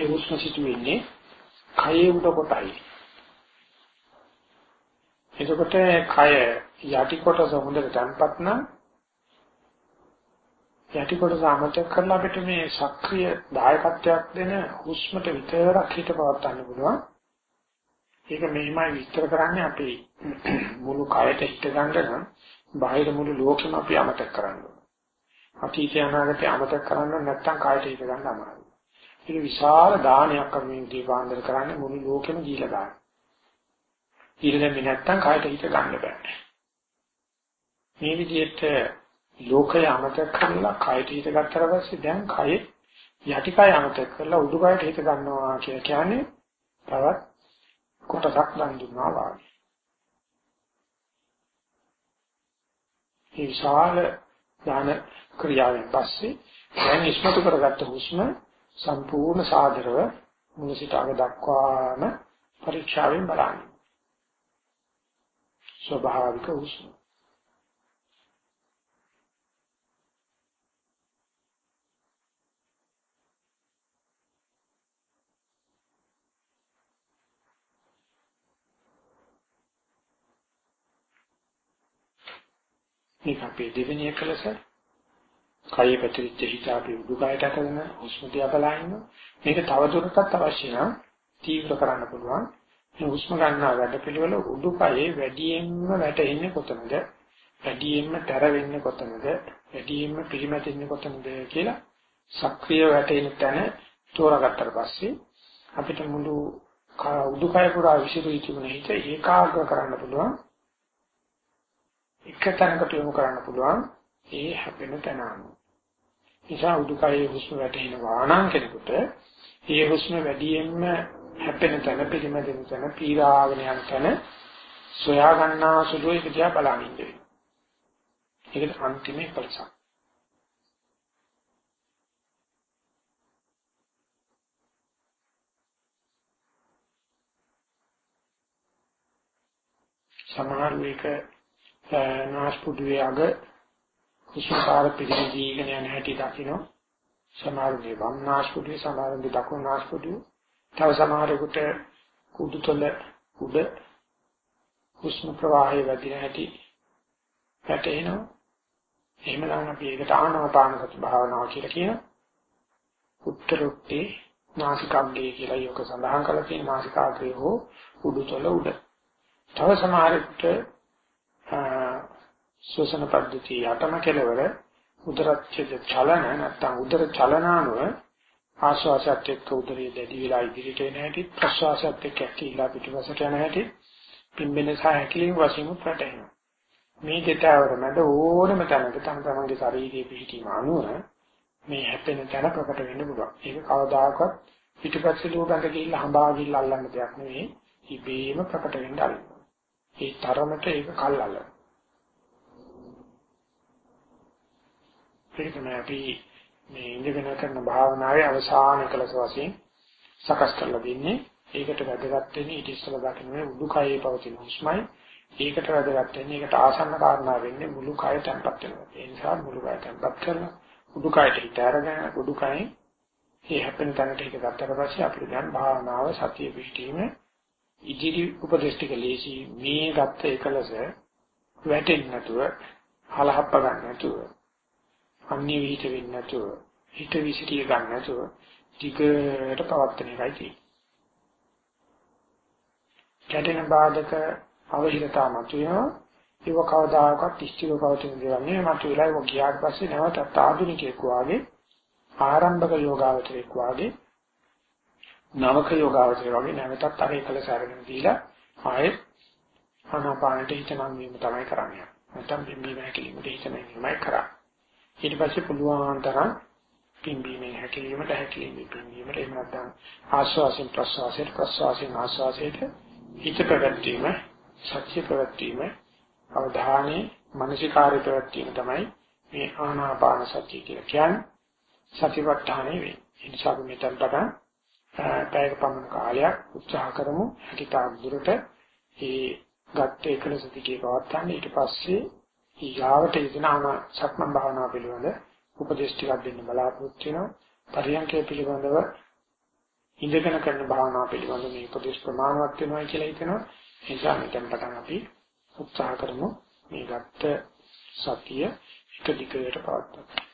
ඒ හුස්ම සිටුවෙන්නේ කයේ උඩ කොටයි. එතකොට කය යටි කොටස හොඳට තැම්පත් නම් යටි කොටස අමතක කරලා අපිට මේ සක්‍රීය දායකත්වයක් දෙන හුස්මට විතරක් හිත පවත්වන්න පුළුවන්. ඒක මෙහිමයි විස්තර කරන්නේ අපි මුළු කයට හිත ගන්න නම් බාහිර මුළු ලෝකෙම අපි අමතක කරන්න ඕනේ. අතීතය අනාගතය අමතක කරන්න නැත්නම් කයට හිත ගන්න අමාරුයි. ඒක විශාල දානයක් අපි මේ දීපාන්දර කරන්නේ මුළු ලෝකෙම දීලා දාන. ඊළඟ නැත්නම් කයට හිත ගන්න බෑ. මේ විදිහට ලෝකය අමතක කරලා කයට හිත ගත්තට පස්සේ දැන් කය යටිකය අමතක කරලා උඩුකයට හිත ගන්නවා කියලා කියන්නේ තවත් කොටසක් දන් දුන්නා වාගේ. ඒ විශාල දාන ක්‍රියාවෙන් පස්සේ දැන් ඉස්මතු කරගත්ත හුස්ම සම්පූර්ණ සාදරව මුල සිට අග දක්වාම පරීක්ෂාවෙන් බලන්න. ස්වභාවික හුස්ම මේක අපේ දෙවෙනි එකලස කය පැතිරිච්ච හිත අපි උඩුකයට කරන හුස්ම දිහා බලන්න මේක තවදුරටත් අවශ්‍ය නම් තීව්‍ර කරන්න පුළුවන්. මේ හුස්ම ගන්නා වැඩ පිළිවෙල උඩුකයේ වැඩියෙන්ම වැටෙන්නේ කොතනද? වැඩියෙන්ම තර වෙන්නේ කොතනද? වැඩියෙන්ම පිළිමැටෙන්නේ කොතනද කියලා සක්‍රිය වැටෙන තැන තෝරාගත්තට පස්සේ අපිට මුළු උඩුකය පුරා විසිරී තිබුණ හිත ඒකාග්‍ර කරන්න පුළුවන්. එක තැනකට යොමු කරන්න පුළුවන්. ඒ හැපෙන තැන අනුව. නිසා උඩුකයේ හුස්ම වැටෙනවා නම් කෙනෙකුට ඒ හුස්ම වැඩියෙන්ම හැපෙන තැන පිළිමදින තැන පීරාගෙන යන තැන සොයා ගන්නා සුළු එක දිහා බලමින් ඉන්නේ. ඒකට අන්තිමේ පරිසම්. සමහර මේක නාස්පුඩුවේ අග කුසුකාර පිළිදීගෙන යන හැටි දකින්න සමහරගේ වම් නාස්පුඩුවේ සමහරගේ දකුණු නාස්පුඩුවේ තව සමහරෙකුට කුඩුතල උඩ හුස්ම ප්‍රවාහය වැඩි හැටි වැටෙනවා එහෙමනම් අපි ඒකට ආනාපාන සති භාවනාව කියලා කියනවා. උත්තරුත්තේ නාසිකාග්‍රේ කියලා යෝග සඳහන් කරලා තියෙන නාසිකාග්‍රේ හෝ උඩුතල උඩ. තව සමහරෙකුට ශ්වසන පද්ධතිය යටම කෙලවර උදරච්ඡේද චලන නැත්නම් උදර චලනානුව ආශ්වාසයත් එක්ක උදරයේ දැඩි වෙලා ඉදිරියට එන හැටි ප්‍රශ්වාසයත් එක්ක ඇකිලා පිටුපසට යන හැටි පිම්බෙන සහ හැකිලිම වශයෙන් ප්‍රටේනවා මේ දෙතවර මැද ඕනම තැනක තම තමන්ගේ ශරීරයේ පිහිටීම අනුව මේ හැපෙන තැන ප්‍රකට වෙන්න පුළුවන්. ඒක කවදාකවත් පිටුපස්සේ ලෝකකට ගිහිල්ලා හඹා ගිහිල්ලා අල්ලන්න දෙයක් නෙවෙයි. ඉබේම ප්‍රකට වෙන්න ආරම්භ ඒ තරමට ඒක කල්ලාල. ඒක තමයි අපි මේ ඉඳගෙන කරන භාවනාවේ අවසාන කලස වශයෙන් සකස් කරලා දෙන්නේ. ඒකට වැදගත් වෙන්නේ ඊට ඉස්සෙල්ලා දකින්න මේ උඩුකයේ පවතින හුස්මයි. ඒකට වැදගත් වෙන්නේ ඒකට ආසන්න කාරණා වෙන්නේ මුළු කය තැම්පත් වෙනවා. ඒ නිසා මුළු කය තැම්පත් කරලා උඩුකයට හිත අරගෙන උඩුකයෙන් මේ හැපෙන තැනට හිත ගත්තට පස්සේ අපිට දැන් භාවනාව සතිය පිහිටීමේ ඉදිරි උපදේශ ටික ලේසි මේ ගත්ත එකලස වැටෙන්නේ නැතුව හලහප්ප ගන්න නැතුව අන්‍ය විහිිත වෙන්නේ නැතුව හිත විසිරිය ගන්න නැතුව ටිකට පවත්තන එකයි තියෙන්නේ. කැඩෙන බාධක අවහිරතා මතුවෙනවා ඒව කවදාකවත් ඉස්තිව පවතින දේවල් නෙවෙයි මතුවලා ඒක ගියාට පස්සේ නැවතත් ආධුනිකයෙක් වාගේ ආරම්භක යෝගාවචරයෙක් වාගේ නවක යෝගාවචරය වගේ නැවතත් අර එකල සැරගෙන දීලා ආයෙත් ආනාපානට හිත නම් වීම තමයි කරන්නේ. නැත්නම් පිම්බීම හැකිලිමට හිත නැමයි කරා. ඊට පස්සේ පුළුවන් තරම් පිම්බීමෙන් හැකිලිමට හැකිලිමෙන් පිම්බීමට එහෙම නැත්නම් ආස්වාසයෙන් ප්‍රස්වාසයට ප්‍රස්වාසයෙන් ආස්වාසයට හිත පැවැත්වීම සත්‍ය පැවැත්වීම අවධානයේ මානසිකාර්ය පැවැත්වීම තමයි මේ ආනාපාන සතිය කියලා කියන්නේ. සතිපට්ඨානෙ වෙන්නේ. ඒ නිසා අපි මෙතන පටන් පැයක පමණ කාලයක් උත්සාහ කරමු හිතාක් දුරට ඒ ගත්ත එකලස දිගේ පවත්වන්න ඊට පස්සේ ඊගාවට ඉදනාම සක්මන් භාවනාව පිළිබඳ උපදේශ ටිකක් දෙන්න බලාපොරොත්තු වෙනවා පරියන්කය පිළිබඳව ඉඳගෙන කරන භාවනාව පිළිබඳ මේ උපදේශ ප්‍රමාණවත් වෙනවා කියලා හිතනවා. ඒ නිසා මෙතෙන් පටන් අපි උත්සාහ කරමු මේ ගත්ත සතිය එක දිගට පවත්වා